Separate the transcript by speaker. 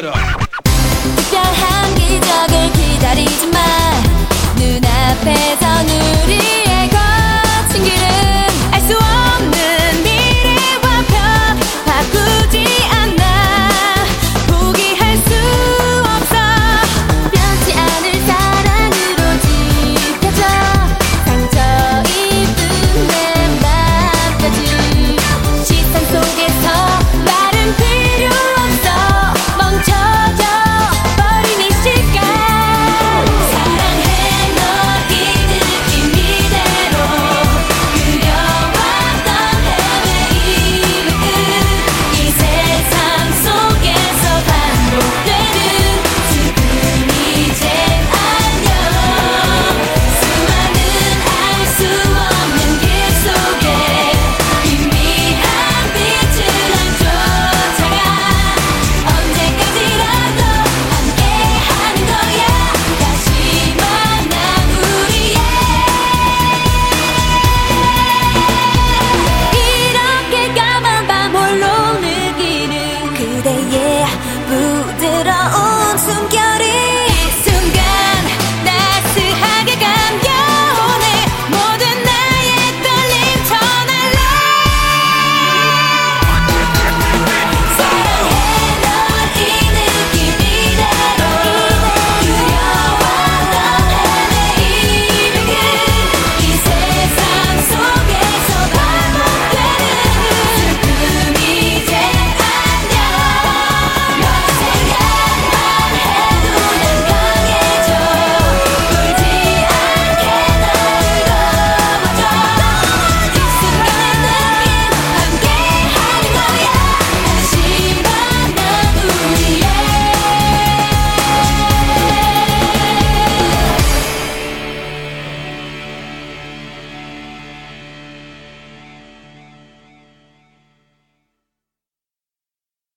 Speaker 1: 대로 특별한 기적을 기다리지 마 눈앞에선 우리의 거친 길은 알 수 없는 미래와 편 바꾸지 않아 포기할 수 없어. 변치 않을 사랑으로 지켜줘. 상처 입은 내 맘까지 시선 속에서 마른 피